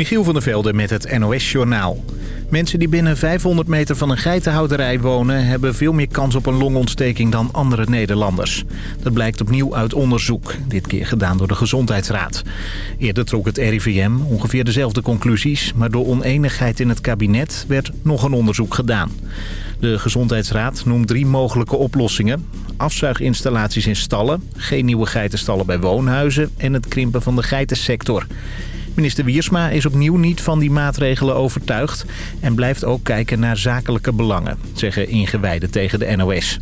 Michiel van der Velde met het NOS-journaal. Mensen die binnen 500 meter van een geitenhouderij wonen... hebben veel meer kans op een longontsteking dan andere Nederlanders. Dat blijkt opnieuw uit onderzoek, dit keer gedaan door de Gezondheidsraad. Eerder trok het RIVM ongeveer dezelfde conclusies... maar door oneenigheid in het kabinet werd nog een onderzoek gedaan. De Gezondheidsraad noemt drie mogelijke oplossingen. Afzuiginstallaties in stallen, geen nieuwe geitenstallen bij woonhuizen... en het krimpen van de geitensector... Minister Wiersma is opnieuw niet van die maatregelen overtuigd... en blijft ook kijken naar zakelijke belangen, zeggen ingewijden tegen de NOS.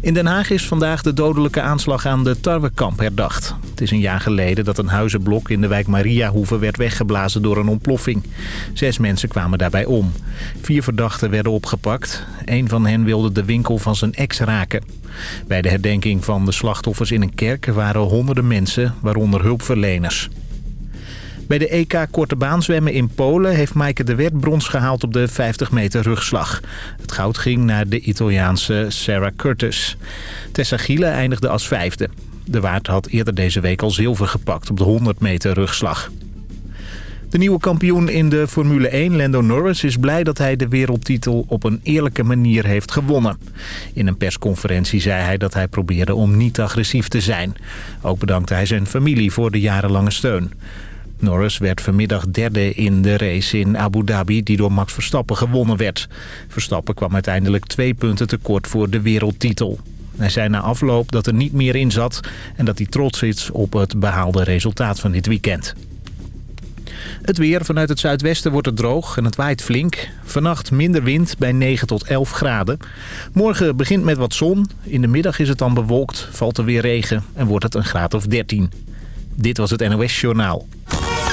In Den Haag is vandaag de dodelijke aanslag aan de Tarwekamp herdacht. Het is een jaar geleden dat een huizenblok in de wijk Mariahoeve werd weggeblazen door een ontploffing. Zes mensen kwamen daarbij om. Vier verdachten werden opgepakt. Een van hen wilde de winkel van zijn ex raken. Bij de herdenking van de slachtoffers in een kerk waren honderden mensen, waaronder hulpverleners. Bij de EK Korte Baan zwemmen in Polen heeft Maaike de Wert brons gehaald op de 50 meter rugslag. Het goud ging naar de Italiaanse Sarah Curtis. Tessa Giele eindigde als vijfde. De Waard had eerder deze week al zilver gepakt op de 100 meter rugslag. De nieuwe kampioen in de Formule 1, Lando Norris, is blij dat hij de wereldtitel op een eerlijke manier heeft gewonnen. In een persconferentie zei hij dat hij probeerde om niet agressief te zijn. Ook bedankte hij zijn familie voor de jarenlange steun. Norris werd vanmiddag derde in de race in Abu Dhabi die door Max Verstappen gewonnen werd. Verstappen kwam uiteindelijk twee punten tekort voor de wereldtitel. Hij zei na afloop dat er niet meer in zat en dat hij trots is op het behaalde resultaat van dit weekend. Het weer vanuit het zuidwesten wordt het droog en het waait flink. Vannacht minder wind bij 9 tot 11 graden. Morgen begint met wat zon. In de middag is het dan bewolkt, valt er weer regen en wordt het een graad of 13. Dit was het NOS Journaal.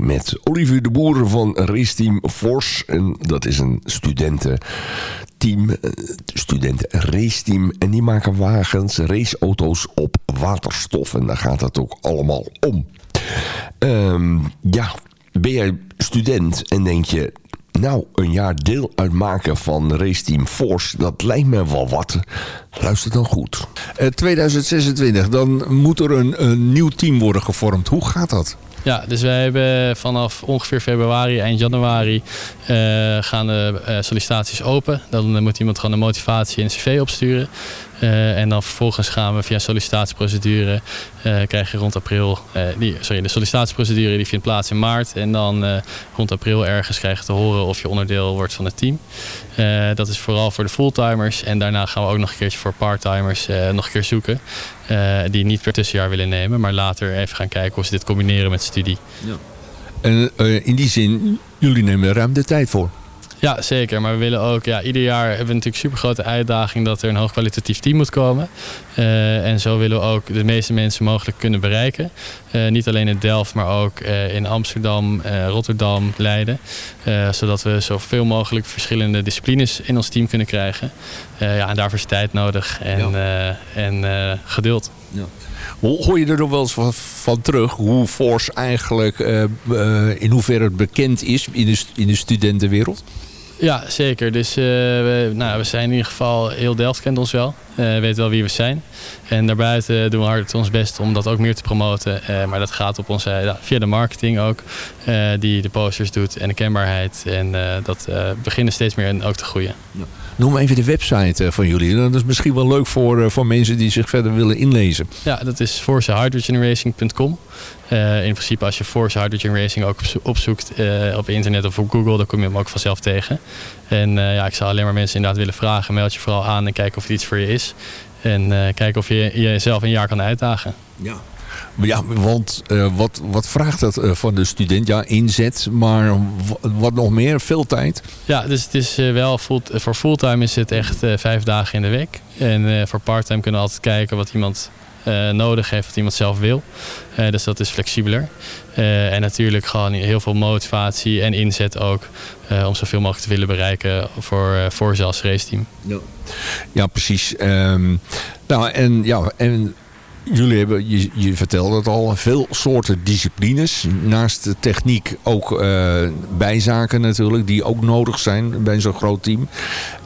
met Olivier de Boer van Raceteam Force. En dat is een studententeam, uh, studenten raceteam. En die maken wagens, raceauto's op waterstof. En daar gaat het ook allemaal om. Um, ja, ben jij student en denk je... Nou, een jaar deel uitmaken van Raceteam Force, dat lijkt me wel wat. Luister dan goed. Uh, 2026, dan moet er een nieuw team worden gevormd. Hoe gaat dat? Ja, dus wij hebben vanaf ongeveer februari, eind januari, uh, gaan de uh, sollicitaties open. Dan moet iemand gewoon een motivatie en cv opsturen. Uh, en dan vervolgens gaan we via sollicitatieprocedure, krijg je rond april, die, sorry, de sollicitatieprocedure die vindt plaats in maart. En dan rond april ergens krijg je te horen of je onderdeel wordt van het team. dat is vooral voor de fulltimers. En daarna gaan we ook nog een keertje voor parttimers nog een keer zoeken. Die niet per tussenjaar willen nemen, maar later even gaan kijken hoe ze dit combineren met studie. Ja. In die zin, jullie nemen ruim de tijd voor. Ja, zeker. Maar we willen ook, ja, ieder jaar hebben we natuurlijk super grote uitdaging dat er een hoogkwalitatief team moet komen. Uh, en zo willen we ook de meeste mensen mogelijk kunnen bereiken. Uh, niet alleen in Delft, maar ook uh, in Amsterdam, Rotterdam, Leiden. zodat we zoveel mogelijk verschillende disciplines in ons team kunnen krijgen. ja, en daarvoor is tijd nodig en, ja. en geduld. Ja. Hoor je er nog wel eens van, van terug hoe Force eigenlijk in hoeverre het bekend is in de, in de studentenwereld? Ja, zeker. Dus uh, we, nou, we zijn in ieder geval, heel Delft kent ons wel. Uh, weet wel wie we zijn. En daarbuiten doen we hard ons best om dat ook meer te promoten. Uh, maar dat gaat op onze, via de marketing ook. die de posters doet en de kenbaarheid. En dat beginnen steeds meer ook te groeien. Ja. Noem even de website van jullie. Dat is misschien wel leuk voor, voor mensen die zich verder willen inlezen. Ja, dat is forcehydrogenracing.com. Uh, in principe als je Force Hydrogen Racing ook opzoekt uh, op internet of op Google, dan kom je hem ook vanzelf tegen. En uh, ja, ik zou alleen maar mensen inderdaad willen vragen, meld je vooral aan en kijk of het iets voor je is. En kijken of je jezelf een jaar kan uitdagen. Ja. Ja, want wat, wat vraagt dat van de student? Ja, inzet, maar wat nog meer? Veel tijd? Ja, dus het is wel full, voor fulltime is het echt vijf dagen in de week. En voor parttime kunnen we altijd kijken wat iemand uh, nodig heeft, wat iemand zelf wil. Uh, dus dat is flexibeler. Uh, en natuurlijk gewoon heel veel motivatie en inzet ook om zoveel mogelijk te willen bereiken voor, voor zelfs raceteam. Ja, ja precies. Um, nou, en, ja, en Jullie hebben, je, je vertelde het al, veel soorten disciplines. Naast de techniek ook uh, bijzaken natuurlijk, die ook nodig zijn bij zo'n groot team.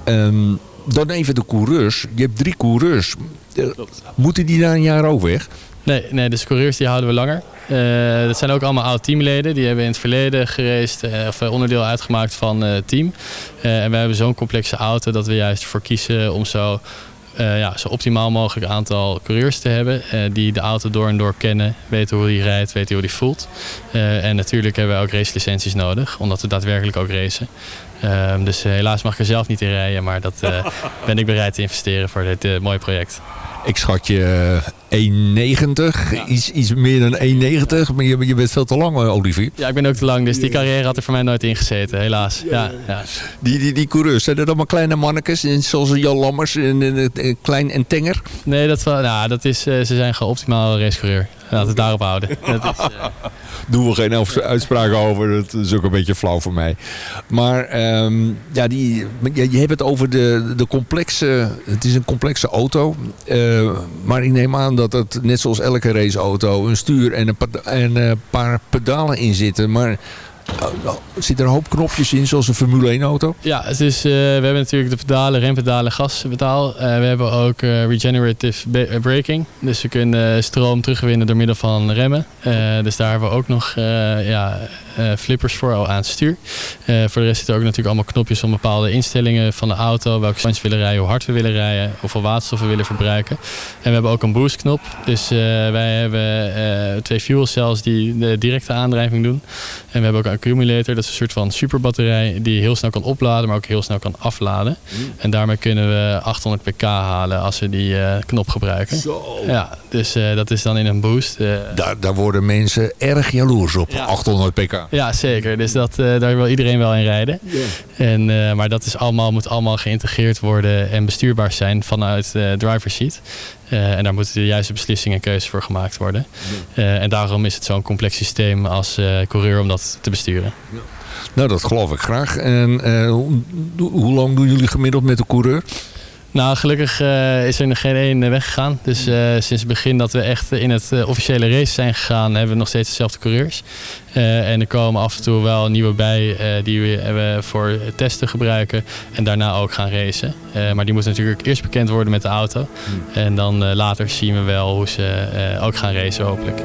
Um, dan even de coureurs. Je hebt drie coureurs. Moeten die na een jaar ook weg? Nee, nee, dus coureurs die houden we langer. Uh, dat zijn ook allemaal oude teamleden. Die hebben in het verleden gereisd of eh, onderdeel uitgemaakt van het team. en we hebben zo'n complexe auto dat we juist voor kiezen om zo, ja, zo optimaal mogelijk aantal coureurs te hebben. die de auto door en door kennen, weten hoe die rijdt, weten hoe die voelt. en natuurlijk hebben we ook racelicenties nodig, omdat we daadwerkelijk ook racen. Um, dus helaas mag ik er zelf niet in rijden, maar dat ben ik bereid te investeren voor dit mooie project. Ik schat je 1,90. Ja. Iets, iets meer dan 1,90. Maar je, je bent veel te lang, eh, Olivier. Ja, ik ben ook te lang. Dus die carrière had er voor mij nooit in gezeten, helaas. Ja, ja. Die, die, die coureurs, zijn dat allemaal kleine mannetjes? Zoals Jan Lammers, en, en, en, klein en tenger? Nee, dat, nou, dat is, eh, ze zijn gewoon optimaal racecoureur. Laten we het daarop houden. Dat uh... Doen we geen uitspraken over. Dat is ook een beetje flauw voor mij. Maar um, ja, die, je, hebt het over de, de complexe... Het is een complexe auto. Uh, maar ik neem aan dat het net zoals elke raceauto... een stuur en een, en een paar pedalen in zitten. Maar zit er een hoop knopjes in, zoals een Formule 1 auto? Ja, het is, uh, we hebben natuurlijk de pedalen, rempedalen, gaspedaal. Uh, we hebben ook uh, regenerative braking. Dus we kunnen stroom terugwinnen door middel van remmen. dus daar hebben we ook nog ja, flippers voor aan het stuur. voor de rest zitten ook natuurlijk allemaal knopjes om bepaalde instellingen van de auto. Welke standjes we willen rijden, hoe hard we willen rijden, hoeveel waterstof we willen verbruiken. En we hebben ook een boostknop. Dus wij hebben twee fuel cells die de directe aandrijving doen. En we hebben ook accumulator. Dat is een soort van superbatterij die heel snel kan opladen, maar ook heel snel kan afladen. Mm. En daarmee kunnen we 800 pk halen als we die uh, knop gebruiken. Zo. Ja, dus uh, dat is dan in een boost. Daar, daar worden mensen erg jaloers op, ja. 800 pk. Ja, zeker. Dus dat, daar wil iedereen wel in rijden. Yeah. En, maar dat is allemaal, moet allemaal geïntegreerd worden en bestuurbaar zijn vanuit de driver seat. En daar moeten de juiste beslissingen en keuzes voor gemaakt worden. en daarom is het zo'n complex systeem als coureur om dat te besturen. Nou, dat geloof ik graag. En hoe lang doen jullie gemiddeld met de coureur? Nou, gelukkig uh, is er nog geen één eh, weggegaan. Dus uh, sinds het begin dat we echt in het officiële race zijn gegaan, hebben we nog steeds dezelfde coureurs. en er komen af en toe wel nieuwe bij die we voor testen gebruiken en daarna ook gaan racen. maar die moeten natuurlijk eerst bekend worden met de auto. Hmm. En dan later zien we wel hoe ze ook gaan racen hopelijk.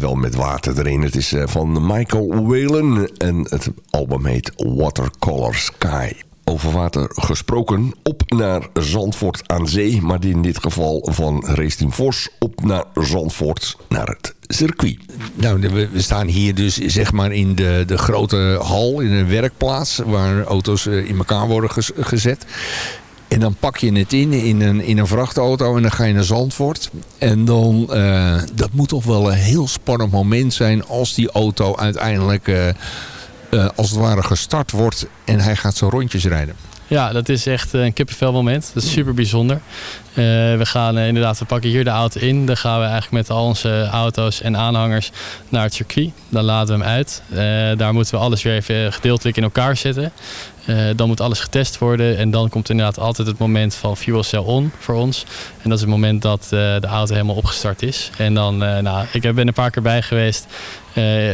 Wel met water erin. Het is van Michael Whalen en het album heet Watercolor Sky over water gesproken. Op naar Zandvoort aan zee. Maar in dit geval van Racing Vos op naar Zandvoort naar het circuit. Nou, we staan hier dus zeg maar in de, de grote hal, in een werkplaats... waar auto's eh, in elkaar worden gezet. En dan pak je het in, in een, in een vrachtauto en dan ga je naar Zandvoort. En dan, uh, dat moet toch wel een heel spannend moment zijn als die auto uiteindelijk... Uh, uh, als het ware gestart wordt en hij gaat zo rondjes rijden. Ja, dat is echt een kippenvel moment. Dat is super bijzonder. Uh, we gaan uh, inderdaad, we pakken hier de auto in. Dan gaan we eigenlijk met al onze auto's en aanhangers naar het circuit. Dan laden we hem uit. Uh, daar moeten we alles weer even gedeeltelijk in elkaar zetten. dan moet alles getest worden. En dan komt inderdaad altijd het moment van fuel cell on voor ons. En dat is het moment dat de auto helemaal opgestart is. En dan, nou, ik ben een paar keer bij geweest.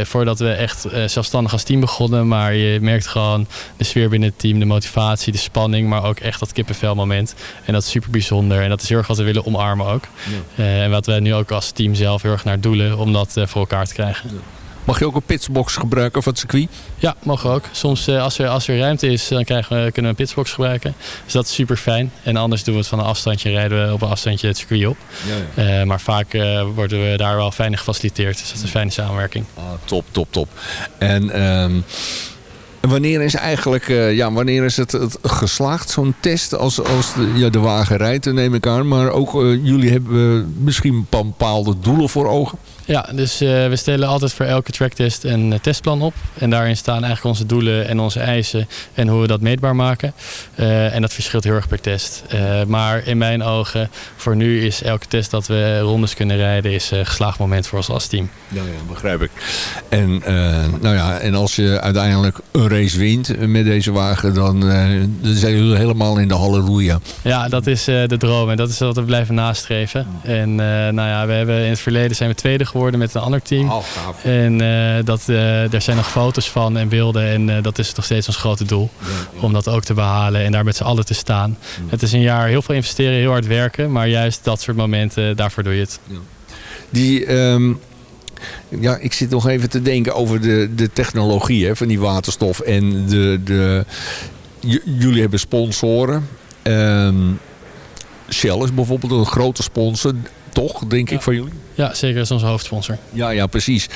Voordat we echt zelfstandig als team begonnen. Maar je merkt gewoon de sfeer binnen het team, de motivatie, de spanning. Maar ook echt dat kippenvel moment. En dat is super bijzonder. En dat is heel erg wat we willen omarmen ook. Ja. Uh, en wat we nu ook als team zelf heel erg naar doelen om dat voor elkaar te krijgen. Ja. Mag je ook een pitsbox gebruiken van het circuit? Ja, mogen ook. Soms als, er, als er ruimte is, dan krijgen we, kunnen we een pitsbox gebruiken. Dus dat is super fijn. En anders doen we het van een afstandje, rijden we op een afstandje het circuit op. Ja, ja. Uh, maar vaak uh, worden we daar wel fijn gefaciliteerd. Dus dat is een fijne samenwerking. Ah, top, top, top. En... Um... Wanneer is eigenlijk, uh, ja, wanneer is het, het geslaagd, zo'n test, als, als de, ja, de wagen rijdt, neem ik aan. Maar ook uh, jullie hebben misschien bepaalde doelen voor ogen? Ja, dus uh, we stellen altijd voor elke tracktest een uh, testplan op. En daarin staan eigenlijk onze doelen en onze eisen en hoe we dat meetbaar maken. Uh, en dat verschilt heel erg per test. maar in mijn ogen, voor nu is elke test dat we rondes kunnen rijden, is een geslaagd moment voor ons als team. Ja, ja begrijp ik. En, nou ja, en als je uiteindelijk een race wint met deze wagen, dan, dan zijn jullie helemaal in de halleluja. Ja, dat is de droom en dat is wat we blijven nastreven. En nou ja, we hebben in het verleden zijn we tweede geworden geworden met een ander team. Oh, en uh, dat, uh, daar zijn nog foto's van en beelden. En uh, dat is nog steeds ons grote doel. Ja. Om dat ook te behalen en daar met z'n allen te staan. Het is een jaar heel veel investeren, heel hard werken. Maar juist dat soort momenten, daarvoor doe je het. Die... Um ja, ik zit nog even te denken over de, de technologie hè, van die waterstof. En de, de, jullie hebben sponsoren. Um, Shell is bijvoorbeeld een grote sponsor toch, denk ik, van jullie? Ja, zeker. Dat is onze hoofdsponsor. Ja, ja, precies.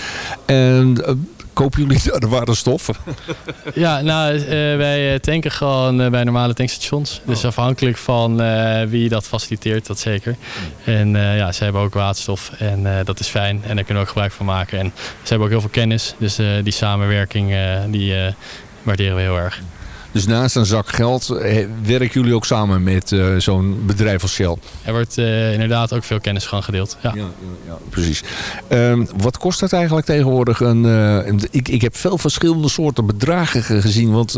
En uh, kopen jullie de waterstof? ja, nou, uh, wij tanken gewoon uh, bij normale tankstations. Dus oh. afhankelijk van wie dat faciliteert, dat zeker. En ja, ze hebben ook waterstof en dat is fijn. En daar kunnen we ook gebruik van maken. En ze hebben ook heel veel kennis. Dus die samenwerking, die waarderen we heel erg. Dus naast een zak geld eh, werken jullie ook samen met uh, zo'n bedrijf als Shell? Er wordt uh, inderdaad ook veel kennis gewoon gedeeld. Ja, ja, ja precies. Um, wat kost het eigenlijk tegenwoordig? Een, uh, ik, ik heb veel verschillende soorten bedragen gezien. Want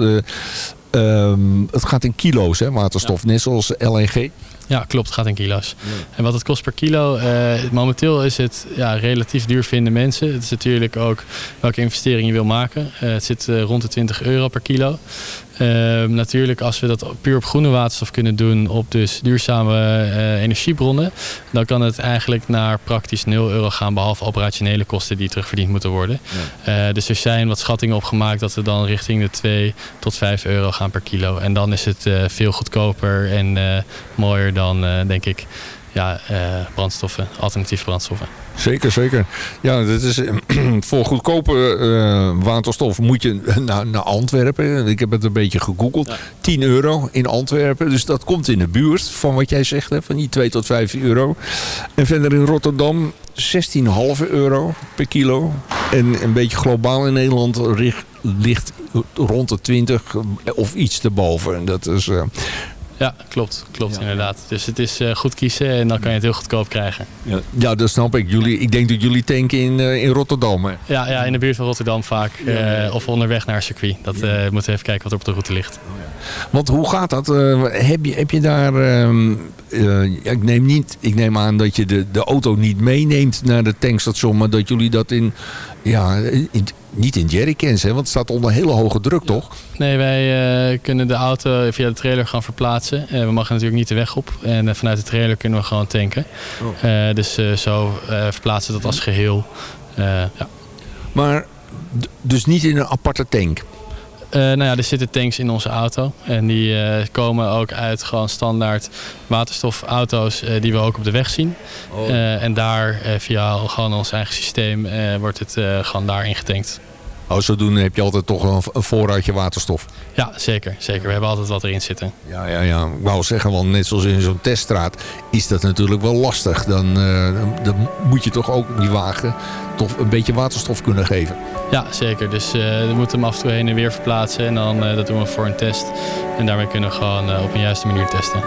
um, het gaat in kilo's, hè, waterstof. Ja. Net zoals LNG. Ja, klopt. Het gaat in kilo's. Ja. En wat het kost per kilo, uh, momenteel is het ja, relatief duur vinden mensen. Het is natuurlijk ook welke investering je wil maken. Uh, het zit uh, rond de 20 euro per kilo. Uh, natuurlijk, als we dat puur op groene waterstof kunnen doen, op dus duurzame uh, energiebronnen, dan kan het eigenlijk naar praktisch 0 euro gaan, behalve operationele kosten die terugverdiend moeten worden. Ja. Uh, dus er zijn wat schattingen opgemaakt dat we dan richting de 2 tot 5 euro gaan per kilo. En dan is het veel goedkoper en mooier dan, denk ik, ja, brandstoffen, alternatieve brandstoffen. Zeker, zeker. Ja, dat is, voor goedkope uh, waterstof moet je naar, naar Antwerpen. Ik heb het een beetje gegoogeld. Ja. 10 euro in Antwerpen. Dus dat komt in de buurt van wat jij zegt. Hè, van die 2 tot 5 euro. En verder in Rotterdam 16,5 euro per kilo. En een beetje globaal in Nederland ligt, ligt rond de 20 of iets erboven. En dat is... Uh, ja, klopt. Klopt ja, inderdaad. Ja. Dus het is uh, goed kiezen en dan kan je het heel goedkoop krijgen. Ja, ja dat snap ik. Jullie, ik denk dat jullie tanken in, uh, in Rotterdam. Hè? Ja, ja, in de buurt van Rotterdam vaak. Uh, of onderweg naar circuit. Dat moeten we even kijken wat er op de route ligt. Oh, Want hoe gaat dat? heb, je, heb je daar... Um, ik, neem niet, ik neem aan dat je de, de auto niet meeneemt naar de tankstation. Maar dat jullie dat in, ja, in, niet in jerrycans, hè? Want het staat onder hele hoge druk, toch? Nee, wij kunnen de auto via de trailer gaan verplaatsen. we mogen natuurlijk niet de weg op. En vanuit de trailer kunnen we gewoon tanken. Oh. dus zo verplaatsen we dat als geheel. ja. Maar dus niet in een aparte tank? Uh, nou ja, er zitten tanks in onze auto. En die uh, komen ook uit gewoon standaard waterstofauto's uh, die we ook op de weg zien. Oh. en daar via gewoon ons eigen systeem wordt het gewoon daar ingetankt. Oh, zodoende heb je altijd toch een, voorraadje waterstof? Ja, zeker, zeker. We hebben altijd wat erin zitten. Ja, ja, ja. Ik wou zeggen, want net zoals in zo'n teststraat is dat natuurlijk wel lastig. Dan, dan moet je toch ook die wagen toch een beetje waterstof kunnen geven. Ja, zeker. Dus uh, we moeten hem af en toe heen en weer verplaatsen. En dan uh, dat doen we voor een test. En daarmee kunnen we gewoon op een juiste manier testen.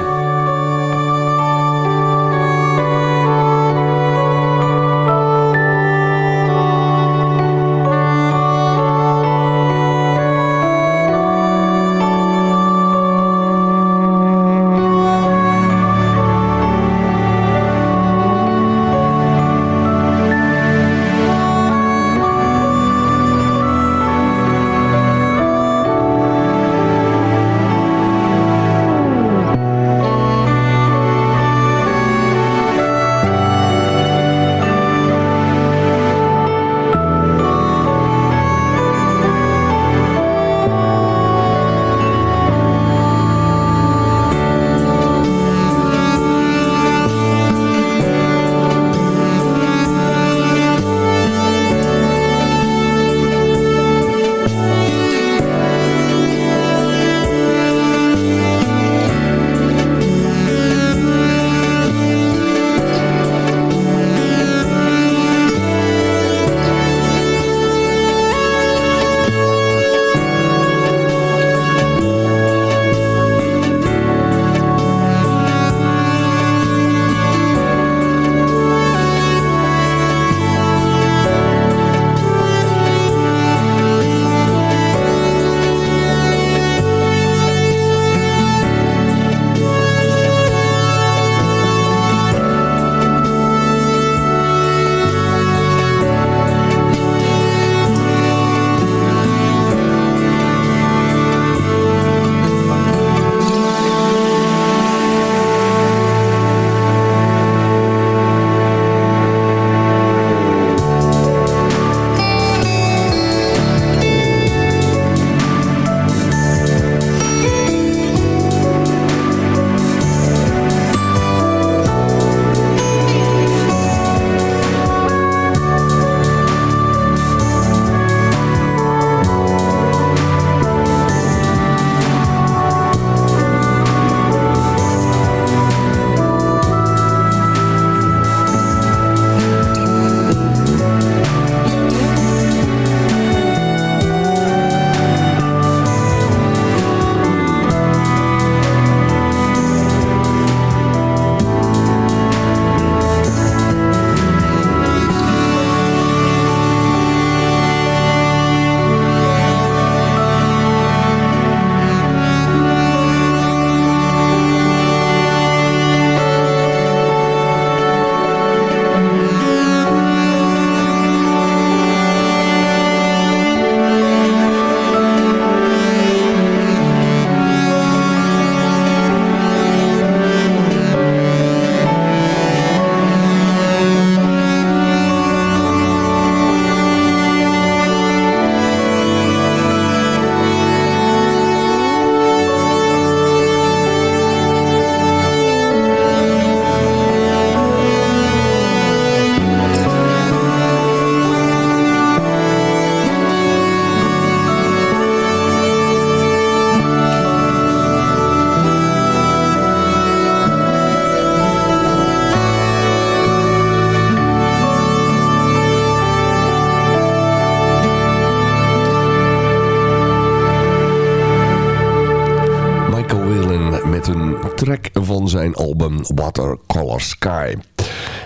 Sky.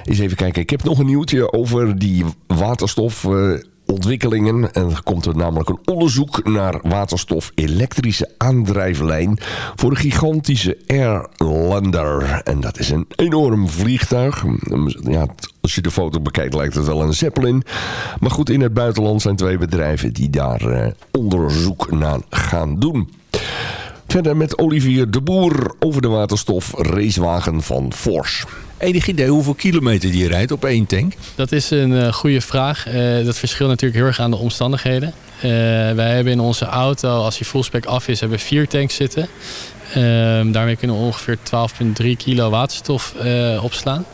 Eens even kijken, ik heb nog een nieuwtje over die waterstof... Uh, ontwikkelingen. En er komt er namelijk een onderzoek naar waterstof-elektrische aandrijflijn... voor een gigantische Airlander. En dat is een enorm vliegtuig. Ja, als je de foto bekijkt lijkt het wel een Zeppelin. Maar goed, in het buitenland zijn twee bedrijven die daar eh, onderzoek naar gaan doen. Verder met Olivier de Boer over de waterstof racewagen van Fors. Enig idee hoeveel kilometer die rijdt op één tank? Dat is een uh, goede vraag. Uh, dat verschilt natuurlijk heel erg aan de omstandigheden. Uh, wij hebben in onze auto, als die fullspec af is, hebben vier tanks zitten. Um, daarmee kunnen we ongeveer 12,3 kilo waterstof uh, opslaan.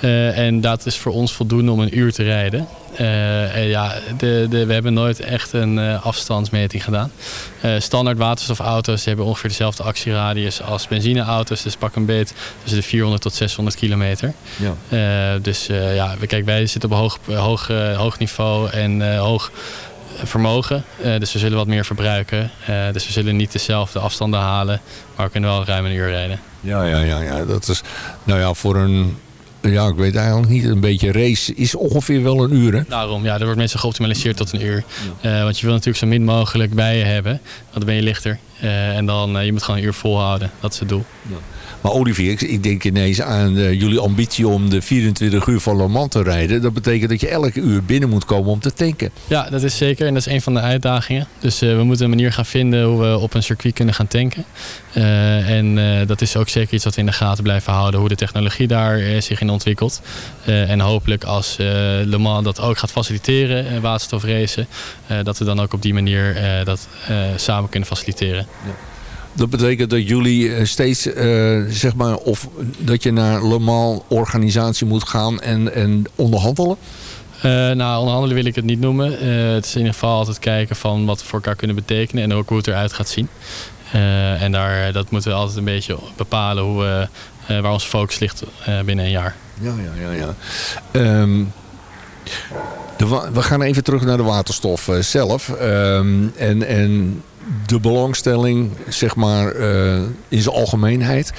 Uh, en dat is voor ons voldoende om een uur te rijden. Uh, en ja, de, de, we hebben nooit echt een afstandsmeting gedaan. standaard waterstofauto's hebben ongeveer dezelfde actieradius als benzineauto's. Dus pak een beet tussen de 400 tot 600 kilometer. Ja. dus ja, kijk, wij zitten op hoog, hoog, hoog niveau en hoog vermogen. Uh, dus we zullen wat meer verbruiken. Uh, dus we zullen niet dezelfde afstanden halen. Maar we kunnen wel ruim een uur rijden. Ja, ja, ja, ja. Dat is, nou ja, voor een ja, ik weet eigenlijk niet. Een beetje race is ongeveer wel een uur, hè? Daarom, ja. Er wordt meestal geoptimaliseerd tot een uur. Ja. Uh, want je wil natuurlijk zo min mogelijk bij je hebben. Want dan ben je lichter. Uh, en dan, uh, je moet gewoon een uur volhouden. Dat is het doel. Ja. Maar Olivier, ik denk ineens aan uh, jullie ambitie om de 24 uur van Le Mans te rijden. Dat betekent dat je elke uur binnen moet komen om te tanken. Ja, dat is zeker. En dat is een van de uitdagingen. Dus uh, we moeten een manier gaan vinden hoe we op een circuit kunnen gaan tanken. Uh, en dat is ook zeker iets wat we in de gaten blijven houden. Hoe de technologie daar zich in ontwikkelt. en hopelijk als Le Mans dat ook gaat faciliteren, waterstofracen. dat we dan ook op die manier dat samen kunnen faciliteren. Ja. Dat betekent dat jullie steeds, uh, zeg maar, of dat je naar Le Mans organisatie moet gaan en, en onderhandelen? Uh, nou, onderhandelen wil ik het niet noemen. Uh, het is in ieder geval altijd kijken van wat we voor elkaar kunnen betekenen en ook hoe het eruit gaat zien. en daar, dat moeten we altijd een beetje bepalen hoe we, waar onze focus ligt binnen een jaar. Ja, ja, ja. ja. Um, de, we gaan even terug naar de waterstof zelf. Um, en, en de belangstelling, zeg maar, uh, in zijn algemeenheid.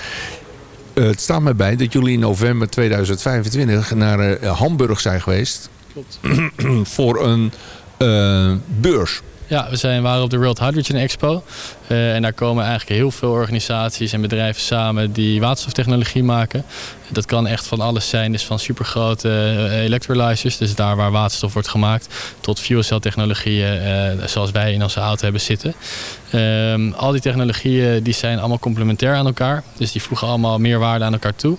Uh, het staat mij bij dat jullie in november 2025 naar uh, Hamburg zijn geweest. Klopt. voor een beurs. Ja, we zijn, waren op de World Hydrogen Expo. Uh, en daar komen eigenlijk heel veel organisaties en bedrijven samen die waterstoftechnologie maken. Dat kan echt van alles zijn, dus van supergrote uh, electrolyzers, dus daar waar waterstof wordt gemaakt, tot fuel cell technologieën uh, zoals wij in onze auto hebben zitten. Um, al die technologieën die zijn allemaal complementair aan elkaar, dus die voegen allemaal meer waarde aan elkaar toe.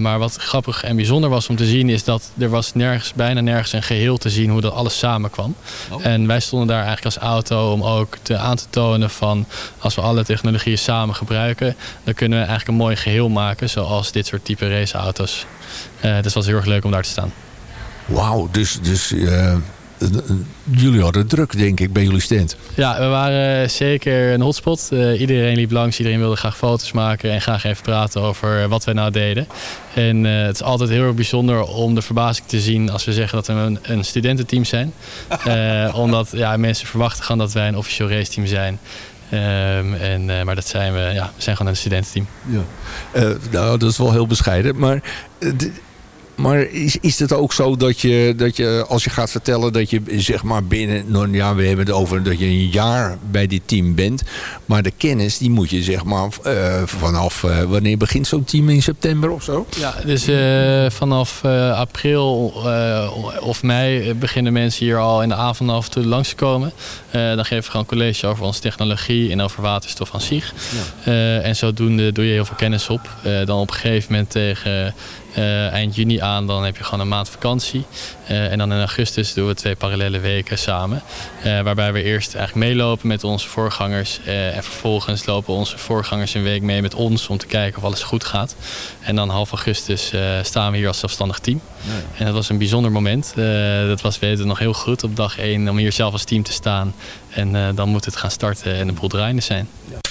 maar wat grappig en bijzonder was om te zien is dat er was nergens, bijna nergens een geheel te zien hoe dat alles samenkwam. Oh. En wij stonden daar eigenlijk als auto om ook te aan te tonen van als we alle technologieën samen gebruiken, dan kunnen we eigenlijk een mooi geheel maken, zoals dit soort type raceauto's. Uh, dus was heel erg leuk om daar te staan. Wauw, dus, dus uh, jullie hadden druk, denk ik, bij jullie stand. Ja, we waren zeker een hotspot. Uh, iedereen liep langs, iedereen wilde graag foto's maken en graag even praten over wat wij nou deden. En uh, het is altijd heel erg bijzonder om de verbazing te zien als we zeggen dat we een, een studententeam zijn. uh, omdat ja, mensen verwachten gewoon dat wij een officieel raceteam zijn. Um, en, uh, maar dat zijn we, ja, we zijn gewoon een studententeam. Ja. Uh, nou, dat is wel heel bescheiden. Maar maar is, is het ook zo dat je, dat je, als je gaat vertellen dat je zeg maar binnen, nou ja, we hebben het over dat je een jaar bij dit team bent. Maar de kennis, die moet je zeg maar uh, vanaf, uh, wanneer begint zo'n team in september of zo? Ja, dus uh, vanaf april of mei beginnen mensen hier al in de avond af en toe langs te komen. dan geven we gewoon college over onze technologie en over waterstof aan zich. Ja. en zodoende doe je heel veel kennis op. dan op een gegeven moment tegen uh, eind juni aan, dan heb je gewoon een maand vakantie. Uh, en dan in augustus doen we twee parallele weken samen. Uh, waarbij we eerst eigenlijk meelopen met onze voorgangers. en vervolgens lopen onze voorgangers een week mee met ons om te kijken of alles goed gaat. En dan half augustus staan we hier als zelfstandig team. Ja. En dat was een bijzonder moment. dat was weten nog heel goed op dag 1 om hier zelf als team te staan. En dan moet het gaan starten en de boel draaiende zijn. Ja.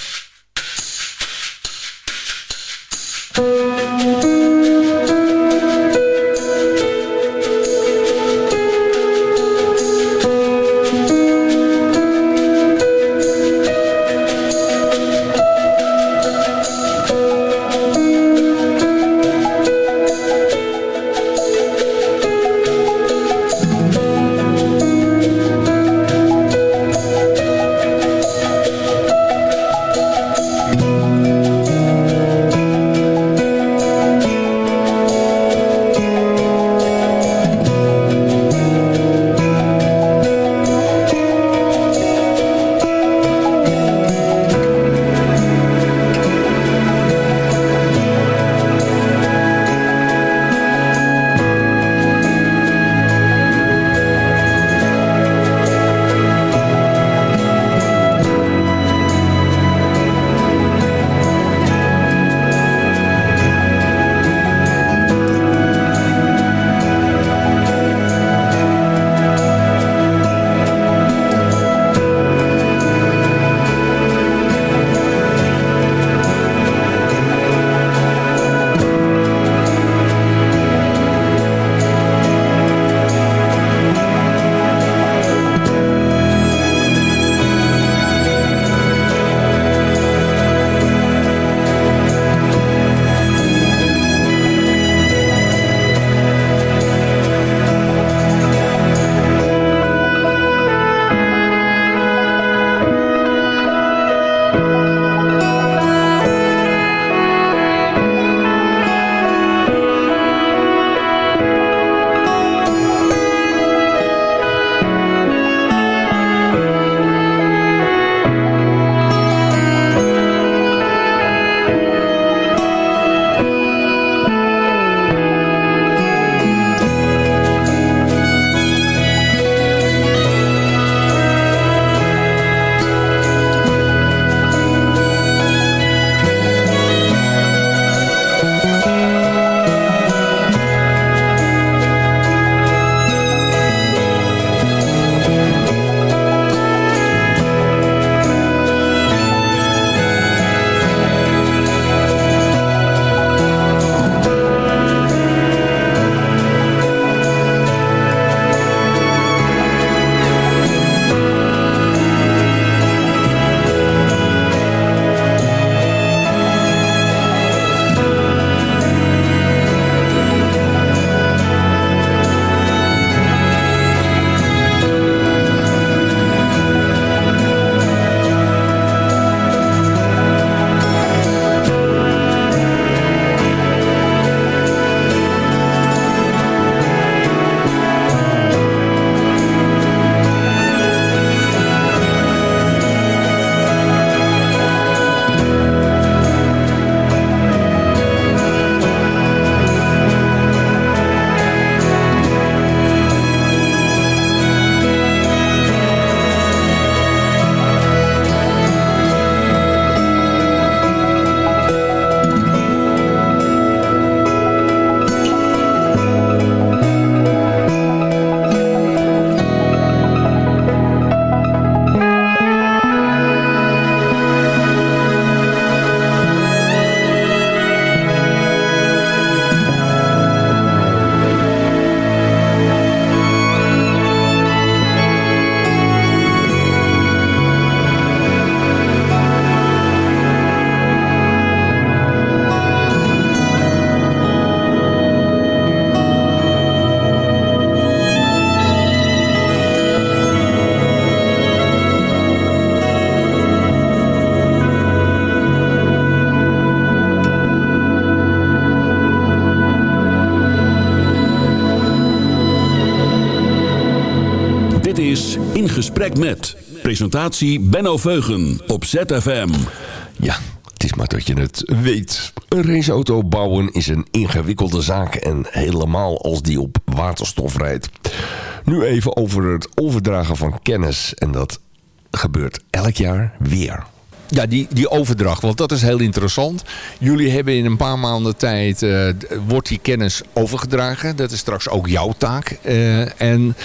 Met. Presentatie Benno Veugen op ZFM. Ja, het is maar dat je het weet. Een raceauto bouwen is een ingewikkelde zaak en helemaal als die op waterstof rijdt. Nu even over het overdragen van kennis en dat gebeurt elk jaar weer. Ja, die, die overdracht, want dat is heel interessant. Jullie hebben in een paar maanden tijd, uh, wordt die kennis overgedragen. Dat is straks ook jouw taak. Uh, en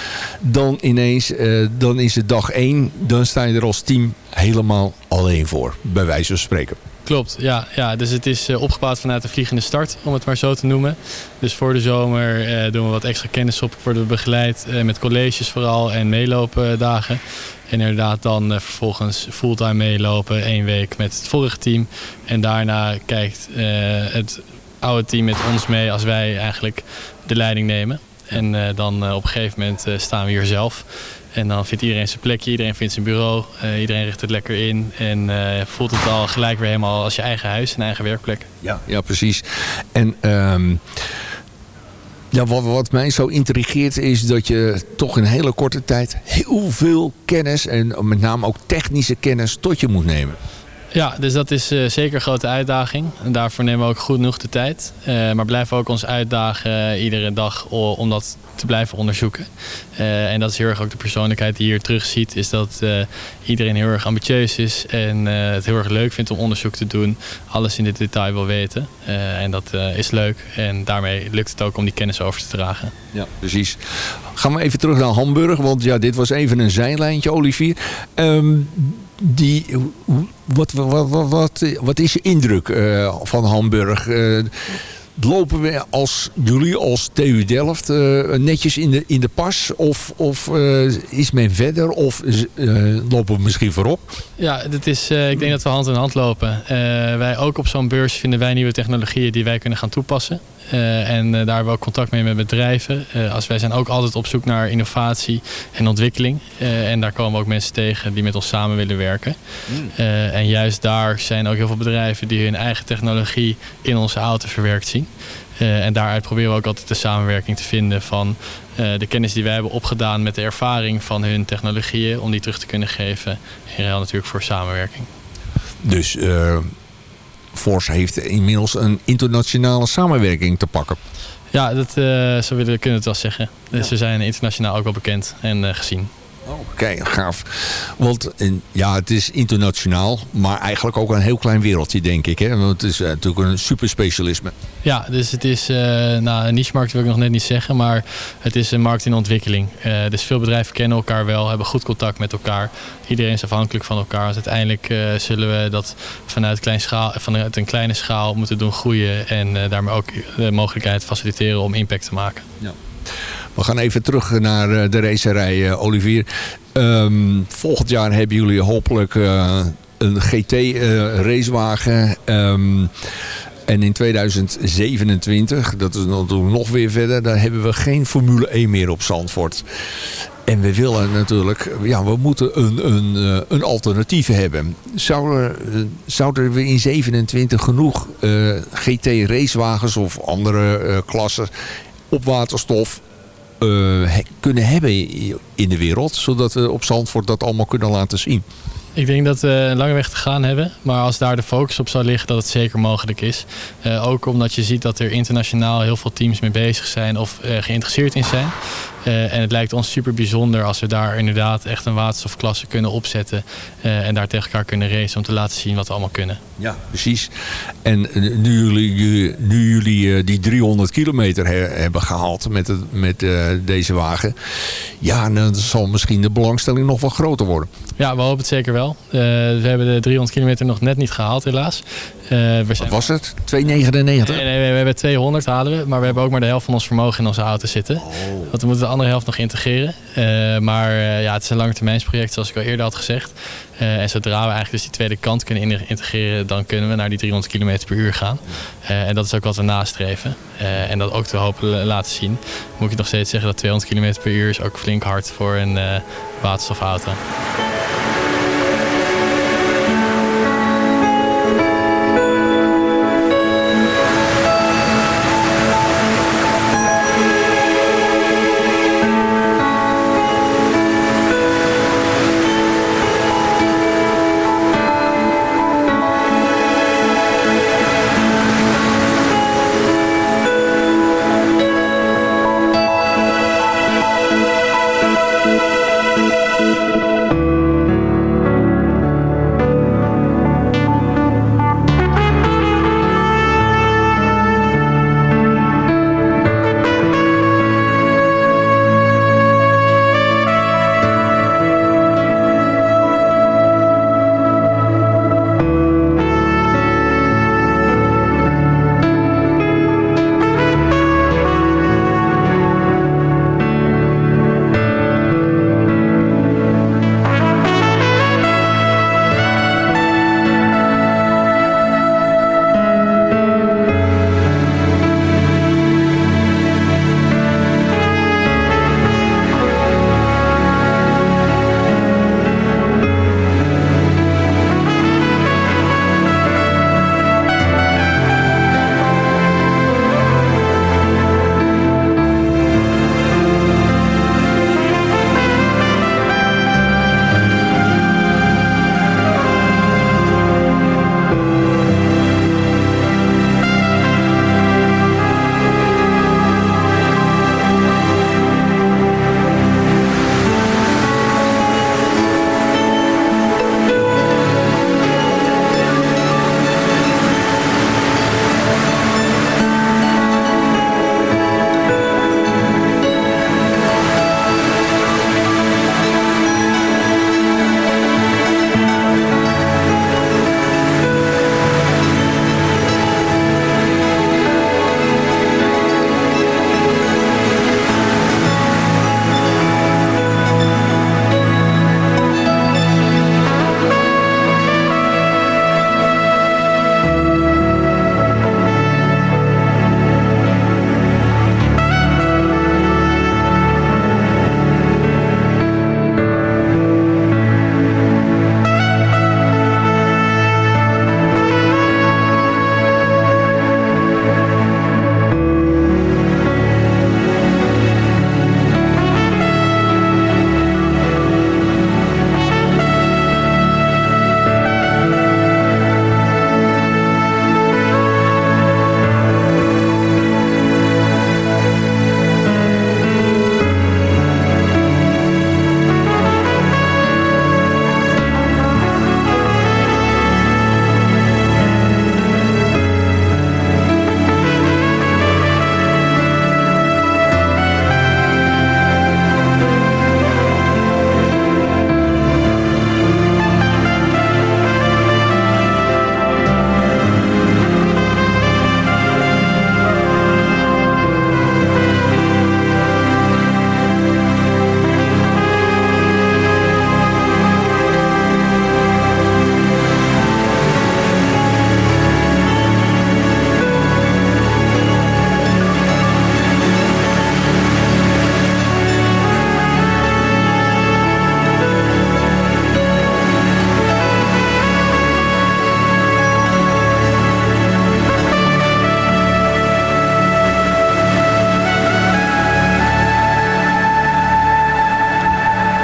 dan ineens, uh, dan is het dag één, dan sta je er als team helemaal alleen voor. Bij wijze van spreken. Klopt, ja, ja. Dus het is opgebouwd vanuit de vliegende start, om het maar zo te noemen. Dus voor de zomer doen we wat extra kennis op, worden we begeleid met colleges vooral en meeloopdagen. En inderdaad dan vervolgens fulltime meelopen, één week met het vorige team. En daarna kijkt het oude team met ons mee als wij eigenlijk de leiding nemen. En dan op een gegeven moment staan we hier zelf. En dan vindt iedereen zijn plekje, iedereen vindt zijn bureau, iedereen richt het lekker in. En voelt het al gelijk weer helemaal als je eigen huis en eigen werkplek. Ja, ja precies. En um, ja, wat, wat mij zo intrigeert is dat je toch in hele korte tijd heel veel kennis en met name ook technische kennis tot je moet nemen. Ja, dus dat is uh, zeker een grote uitdaging. En daarvoor nemen we ook goed genoeg de tijd. Uh, maar blijven ook ons uitdagen uh, iedere dag om dat te blijven onderzoeken. en dat is heel erg ook de persoonlijkheid die hier terug ziet. Is dat iedereen heel erg ambitieus is en het heel erg leuk vindt om onderzoek te doen. Alles in dit detail wil weten. en dat is leuk. En daarmee lukt het ook om die kennis over te dragen. Ja, precies. Gaan we even terug naar Hamburg. Want ja, dit was even een zijlijntje, Olivier. Um, die, wat, wat, wat, wat, wat is je indruk uh, van Hamburg? Uh, lopen we als jullie, als TU Delft, uh, netjes in de, in de pas? Of, of is men verder? Of lopen we misschien voorop? Ja, dit is, ik denk dat we hand in hand lopen. wij ook op zo'n beurs vinden wij nieuwe technologieën die wij kunnen gaan toepassen. Uh, en uh, daar hebben we ook contact mee met bedrijven. Uh, als wij zijn ook altijd op zoek naar innovatie en ontwikkeling. en daar komen we ook mensen tegen die met ons samen willen werken. Mm. en juist daar zijn ook heel veel bedrijven die hun eigen technologie in onze auto verwerkt zien. en daaruit proberen we ook altijd de samenwerking te vinden van de kennis die wij hebben opgedaan met de ervaring van hun technologieën. Om die terug te kunnen geven. In ruil natuurlijk voor samenwerking. Dus Force heeft inmiddels een internationale samenwerking te pakken. Ja, dat, uh, zo willen, kunnen we het wel zeggen. Dus ja. ze zijn internationaal ook wel bekend en uh, gezien. Oké, okay, gaaf. Want ja, het is internationaal, maar eigenlijk ook een heel klein wereldje, denk ik. Hè? Want het is uh, natuurlijk een superspecialisme. Ja, dus het is, uh, nou, een niche-markt wil ik nog net niet zeggen, maar het is een markt in ontwikkeling. Uh, dus veel bedrijven kennen elkaar wel, hebben goed contact met elkaar. Iedereen is afhankelijk van elkaar. Dus uiteindelijk zullen we dat vanuit, klein schaal, vanuit een kleine schaal moeten doen groeien en daarmee ook de mogelijkheid faciliteren om impact te maken. Ja. We gaan even terug naar de racerij, Olivier. Um, volgend jaar hebben jullie hopelijk uh, een GT-racewagen. Um, en in 2027, dat is nog weer verder... daar hebben we geen Formule 1 meer op Zandvoort. En we willen natuurlijk, ja, we moeten een, een, een alternatief hebben. Zouden, zouden we in 27 genoeg uh, GT-racewagens of andere klassen op waterstof uh, kunnen hebben in de wereld. Zodat we op Zandvoort dat allemaal kunnen laten zien. Ik denk dat we een lange weg te gaan hebben. Maar als daar de focus op zou liggen, dat het zeker mogelijk is. Uh, ook omdat je ziet dat er internationaal heel veel teams mee bezig zijn of uh, geïnteresseerd in zijn. Uh, en het lijkt ons super bijzonder als we daar inderdaad echt een waterstofklasse kunnen opzetten. en daar tegen elkaar kunnen racen om te laten zien wat we allemaal kunnen. Ja, precies. En nu jullie, nu jullie die 300 kilometer he hebben gehaald met, het, met deze wagen. Ja, dan zal misschien de belangstelling nog wel groter worden. Ja, we hopen het zeker wel. We hebben de 300 kilometer nog net niet gehaald helaas. Zijn Wat was het? 2,99? Nee, nee, we hebben 200 halen we. Maar we hebben ook maar de helft van ons vermogen in onze auto zitten. Oh. Want we moeten de andere helft nog integreren. Uh, maar ja, het is een langetermijnsproject zoals ik al eerder had gezegd. en zodra we eigenlijk dus die tweede kant kunnen integreren... dan kunnen we naar die 300 km per uur gaan. en dat is ook wat we nastreven. en dat ook te hopen laten zien. Moet ik nog steeds zeggen dat 200 km per uur is ook flink hard voor een waterstofauto.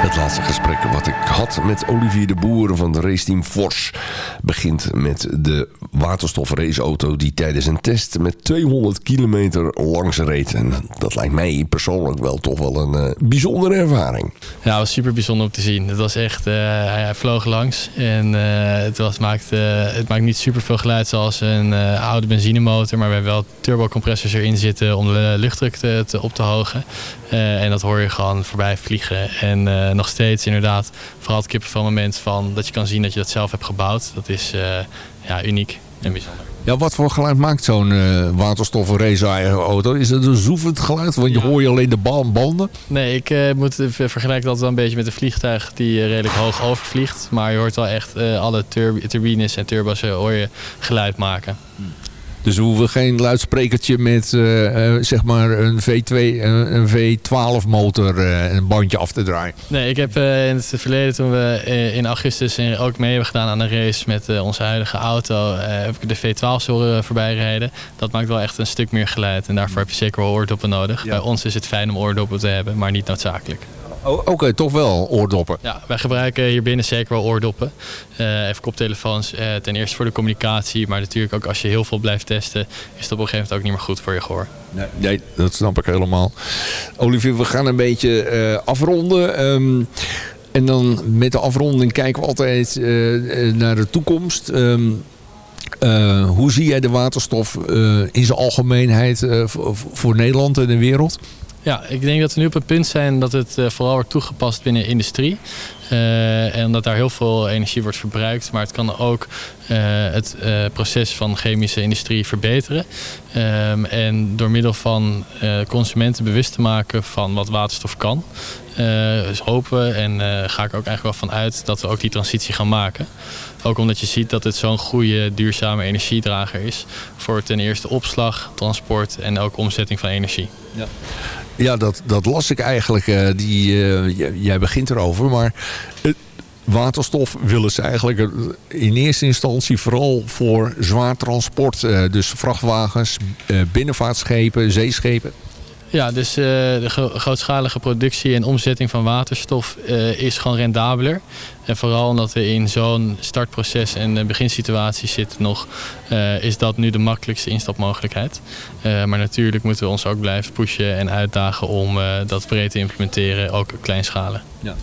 Het laatste gesprek wat ik had met Olivier de Boer van het raceteam Fors... begint met de waterstofraceauto die tijdens een test met 200 kilometer langs reed. En dat lijkt mij persoonlijk wel toch wel een uh, bijzondere ervaring. Ja, was super bijzonder om te zien. Het was echt, uh, hij vloog langs en uh, het, was, maakt, het maakt niet super veel geluid zoals een oude benzinemotor. Maar we hebben wel turbocompressors erin zitten om de luchtdruk te, te op te hogen. en dat hoor je gewoon voorbij vliegen. En nog steeds inderdaad, vooral het kippenvel moment van dat je kan zien dat je dat zelf hebt gebouwd. Dat is ja, uniek en bijzonder. Ja, wat voor geluid maakt zo'n uh, waterstoffen race-auto? Is het een zoevend geluid? Want je ja. hoor je alleen de banden? Nee, ik uh, moet vergelijken dat wel een beetje met een vliegtuig die uh, redelijk hoog overvliegt. Maar je hoort wel echt alle tur turbines en turbo's hoor je geluid maken. Dus we hoeven geen luidsprekertje met uh, uh, zeg maar een V2, een V12 motor een bandje af te draaien. Nee, ik heb in het verleden toen we in augustus ook mee hebben gedaan aan een race met onze huidige auto, heb ik de V12 horen voorbij rijden. Dat maakt wel echt een stuk meer geluid en daarvoor heb je zeker wel oordoppen nodig. Ja. Bij ons is het fijn om oordoppen te hebben, maar niet noodzakelijk. Oh, Oké, okay, toch wel oordoppen. Ja, wij gebruiken hier binnen zeker wel oordoppen. Uh, even koptelefoons, uh, ten eerste voor de communicatie. Maar natuurlijk ook als je heel veel blijft testen... is het op een gegeven moment ook niet meer goed voor je gehoor. Nee, nee dat snap ik helemaal. Olivier, we gaan een beetje uh, afronden. Um, en dan met de afronding kijken we altijd naar de toekomst... Um, uh, hoe zie jij de waterstof in zijn algemeenheid voor Nederland en de wereld? Ja, ik denk dat we nu op het punt zijn dat het uh, vooral wordt toegepast binnen industrie. Uh, en omdat daar heel veel energie wordt verbruikt. Maar het kan ook uh, het proces van chemische industrie verbeteren. Um, en door middel van consumenten bewust te maken van wat waterstof kan. dus hopen en ga ik ook eigenlijk wel van uit dat we ook die transitie gaan maken. Ook omdat je ziet dat het zo'n goede duurzame energiedrager is. Voor ten eerste opslag, transport en ook omzetting van energie. Ja. Ja, dat, dat las ik eigenlijk. Uh, die, uh, jij begint erover. Maar waterstof willen ze eigenlijk in eerste instantie vooral voor zwaar transport. dus vrachtwagens, binnenvaartschepen, zeeschepen. Ja, dus de grootschalige productie en omzetting van waterstof is gewoon rendabeler. En vooral omdat we in zo'n startproces en beginsituatie zitten nog, uh, is dat nu de makkelijkste instapmogelijkheid. maar natuurlijk moeten we ons ook blijven pushen en uitdagen om dat breed te implementeren, ook kleinschalen. Ja.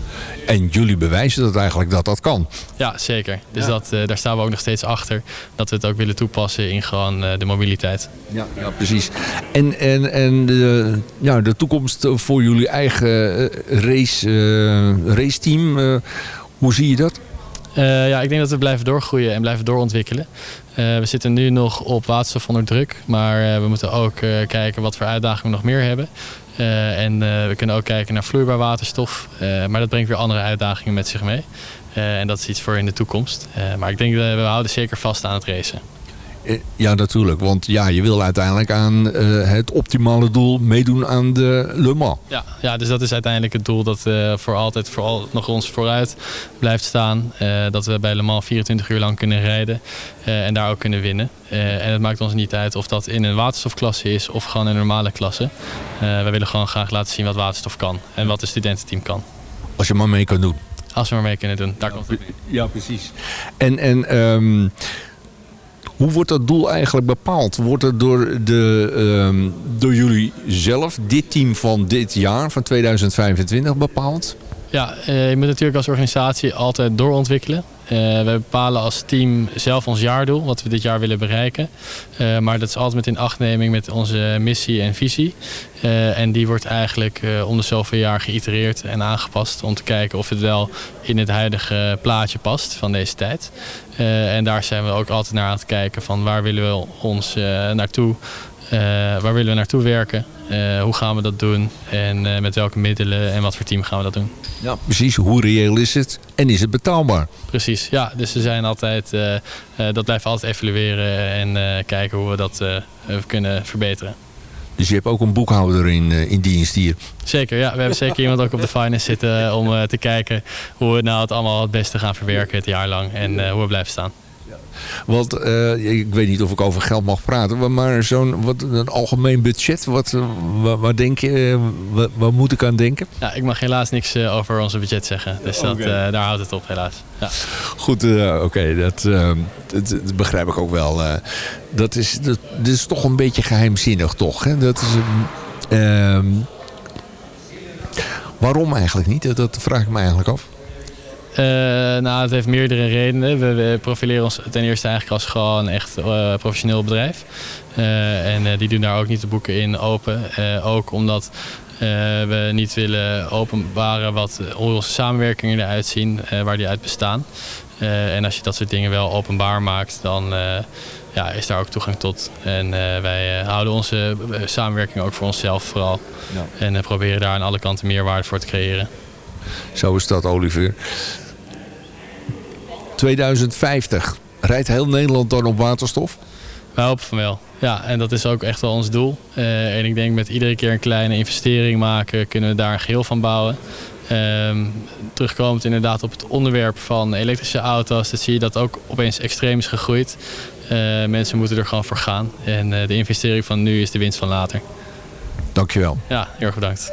En jullie bewijzen dat eigenlijk dat dat kan. Ja, zeker. Dus ja. Dat, daar staan we ook nog steeds achter. Dat we het ook willen toepassen in gewoon de mobiliteit. Ja, ja precies. En, en, en de, ja, de toekomst voor jullie eigen race, uh, raceteam, hoe zie je dat? Uh, ja, ik denk dat we blijven doorgroeien en blijven doorontwikkelen. Uh, we zitten nu nog op waterstof onder druk, maar uh, we moeten ook kijken wat voor uitdagingen we nog meer hebben. en we kunnen ook kijken naar vloeibaar waterstof, maar dat brengt weer andere uitdagingen met zich mee. en dat is iets voor in de toekomst. maar ik denk dat we houden zeker vast aan het racen. Eh, ja, natuurlijk. Want ja, je wil uiteindelijk aan uh, het optimale doel meedoen aan de Le Mans. Ja, ja dus dat is uiteindelijk het doel dat uh, voor altijd vooral nog ons vooruit blijft staan. Uh, dat we bij Le Mans 24 uur lang kunnen rijden en daar ook kunnen winnen. en het maakt ons niet uit of dat in een waterstofklasse is of gewoon in een normale klasse. wij willen gewoon graag laten zien wat waterstof kan en wat het studententeam kan. Als je maar mee kan doen. Als we maar mee kunnen doen, daar ja, komt het mee. Ja, precies. En, en um, hoe wordt dat doel eigenlijk bepaald? Wordt het door, de, um, door jullie zelf, dit team van dit jaar, van 2025, bepaald? Ja, uh, je moet natuurlijk als organisatie altijd doorontwikkelen. Uh, we bepalen als team zelf ons jaardoel, wat we dit jaar willen bereiken. Uh, maar dat is altijd met inachtneming met onze missie en visie. En die wordt eigenlijk om de zoveel jaar geïtereerd en aangepast om te kijken of het wel in het huidige plaatje past van deze tijd. en daar zijn we ook altijd naar aan het kijken van waar willen we ons naartoe, waar willen we naartoe werken. Uh, hoe gaan we dat doen en uh, met welke middelen en wat voor team gaan we dat doen. Ja, precies. Hoe reëel is het en is het betaalbaar? Precies, ja. Dus we zijn altijd, uh, dat blijven altijd evalueren en kijken hoe we dat kunnen verbeteren. Dus je hebt ook een boekhouder in, in dienst hier? Zeker, ja. We hebben zeker iemand ook op de finance zitten om te kijken hoe we nou het allemaal het beste gaan verwerken het jaar lang en hoe we blijven staan. Want eh, ik weet niet of ik over geld mag praten, maar zo'n wat een algemeen budget, wat, waar, waar denk je, eh, waar, waar moet ik aan denken? Ja, ik mag helaas niks eh, over onze budget zeggen. Dus dat, eh, daar houdt het op helaas. Ja. Goed, eh, oké, dat, eh, dat, dat begrijp ik ook wel. eh. dat, is, dat, dit is toch een beetje geheimzinnig, toch? Hè? Dat is een, ehm, waarom eigenlijk niet? Dat- Dat vraag ik me eigenlijk af. Eh, nou, het heeft meerdere redenen. We, we profileren ons ten eerste eigenlijk als gewoon echt eh, professioneel bedrijf. Eh, en die doen daar ook niet de boeken in open. Ook omdat we niet willen openbaren wat onze samenwerkingen eruit zien, waar die uit bestaan. En als je dat soort dingen wel openbaar maakt, dan ja, is daar ook toegang tot. En wij houden onze samenwerking ook voor onszelf vooral. En eh, proberen daar aan alle kanten meerwaarde voor te creëren. Zo is dat, Olivier. 2050. Rijdt heel Nederland dan op waterstof? Wij hopen van wel. Ja, en dat is ook echt wel ons doel. Eh, en ik denk met iedere keer een kleine investering maken, kunnen we daar een geheel van bouwen. Ehm, terugkomend inderdaad op het onderwerp van elektrische auto's, dat zie je dat ook opeens extreem is gegroeid. Eh, mensen moeten er gewoon voor gaan. En eh, de investering van nu is de winst van later. Dankjewel. Ja, heel erg bedankt.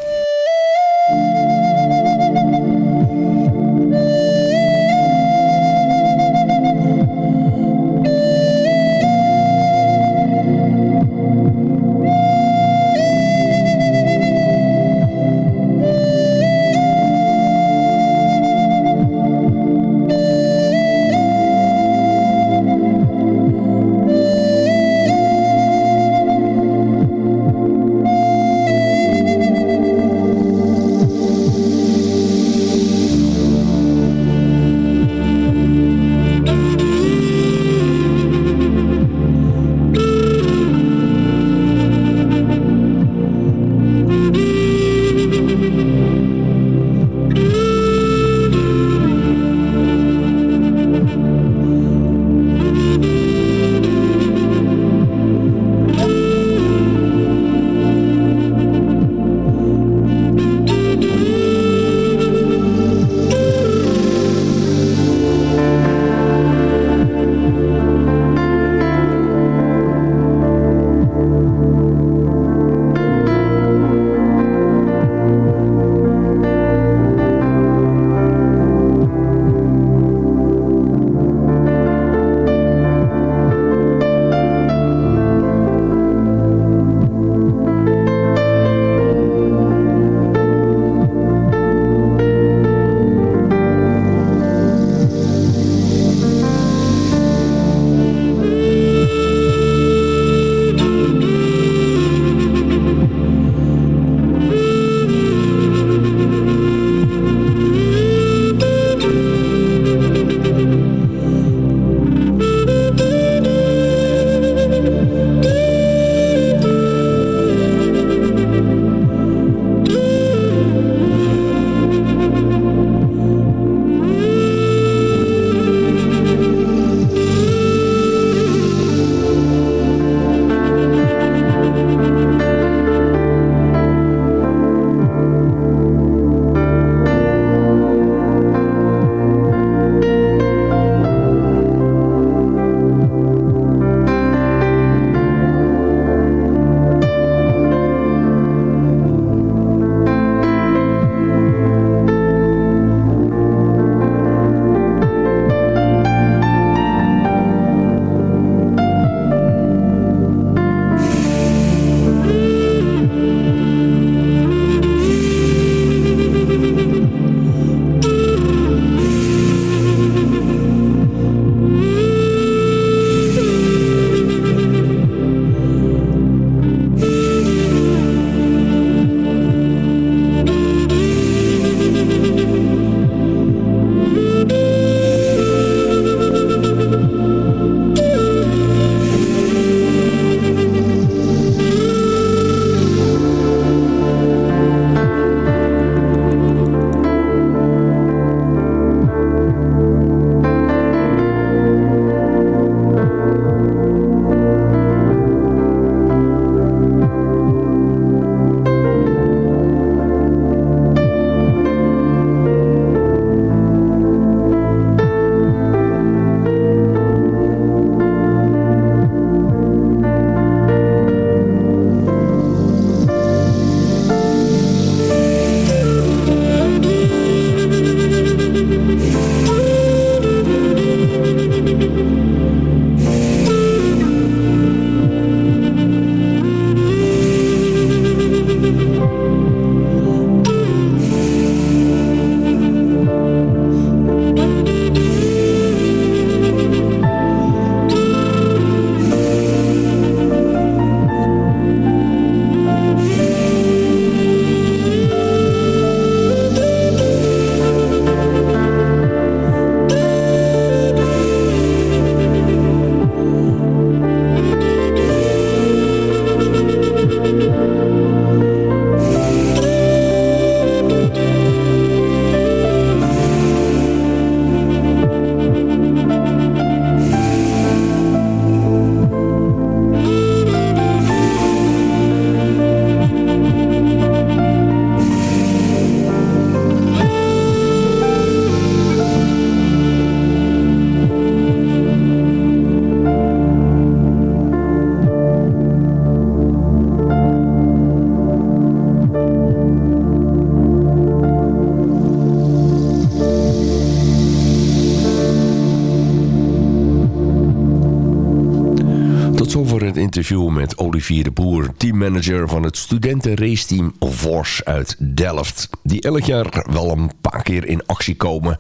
Interview met Olivier de Boer, teammanager van het studentenraceteam Vors uit Delft. Die elk jaar wel een paar keer in actie komen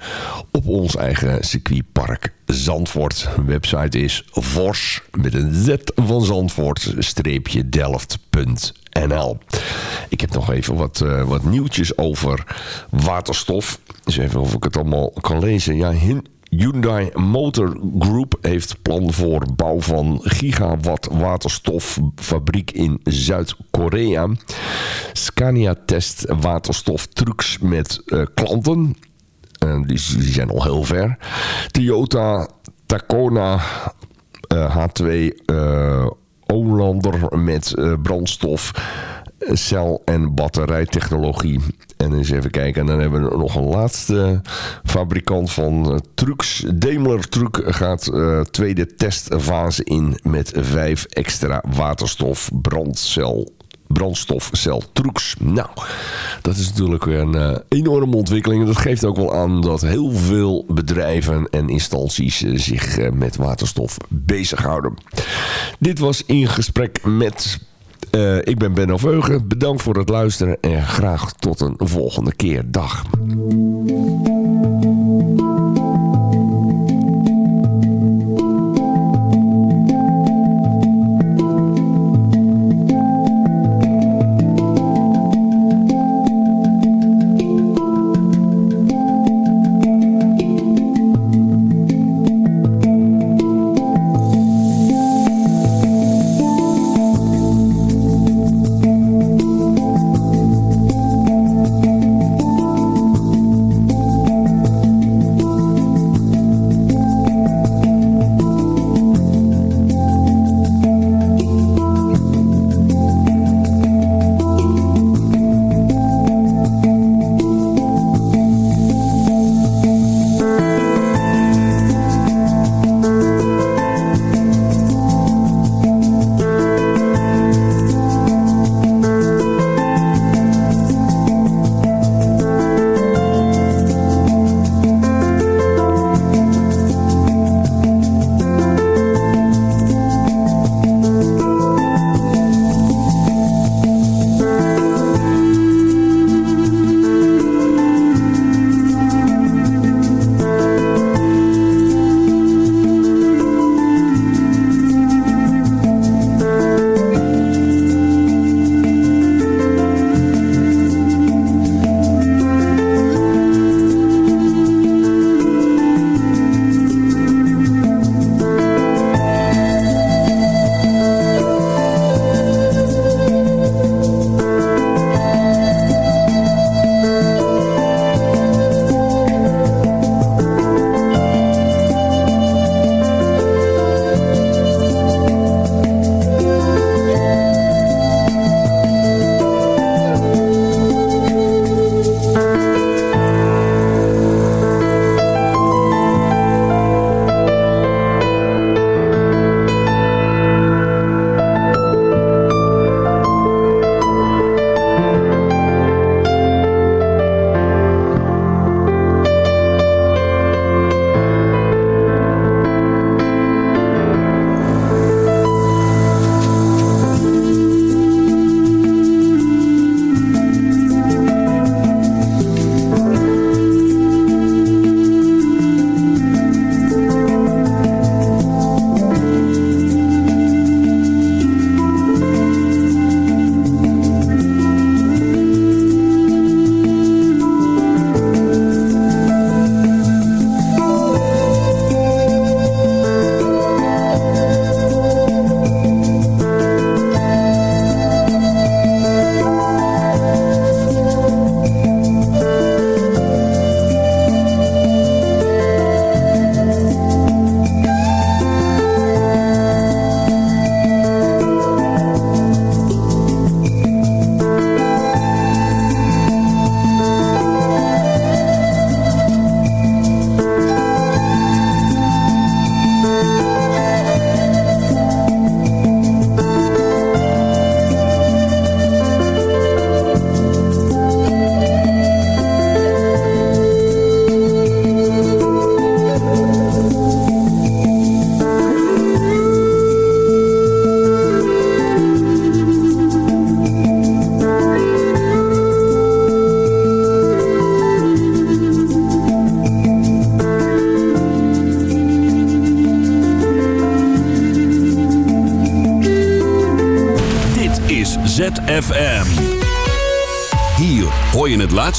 op ons eigen circuitpark Zandvoort. Website is Vors met een Z van Zandvoort streepje Delft.nl. Ik heb nog even wat, uh, wat nieuwtjes over waterstof. Dus even of ik het allemaal kan lezen. Ja, Hyundai Motor Group heeft plan voor bouw van gigawatt waterstoffabriek in Zuid-Korea. Scania test waterstoftrucks met uh, klanten. Uh, die, die, zijn al heel ver. Toyota Tacona uh, H2 Olander met brandstof cel- en batterijtechnologie. En eens even kijken. En dan hebben we nog een laatste fabrikant van uh, trucks. Daimler Truck gaat uh, tweede testfase in met vijf extra waterstof brandcel brandstofceltrucks. Nou, dat is natuurlijk een uh, enorme ontwikkeling. En dat geeft ook wel aan dat heel veel bedrijven en instanties zich met waterstof bezighouden. Dit was in gesprek met uh, ik ben Benno Veugen. Bedankt voor het luisteren en graag tot een volgende keer. Dag.